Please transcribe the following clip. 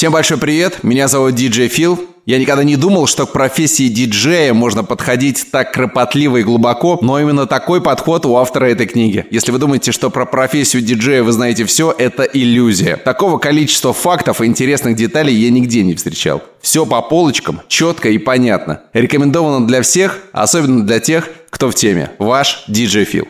Всем большой привет, меня зовут Диджей Фил. Я никогда не думал, что к профессии диджея можно подходить так кропотливо и глубоко, но именно такой подход у автора этой книги. Если вы думаете, что про профессию диджея вы знаете все, это иллюзия. Такого количества фактов и интересных деталей я нигде не встречал. Все по полочкам, четко и понятно. Рекомендовано для всех, особенно для тех, кто в теме. Ваш диджей Фил.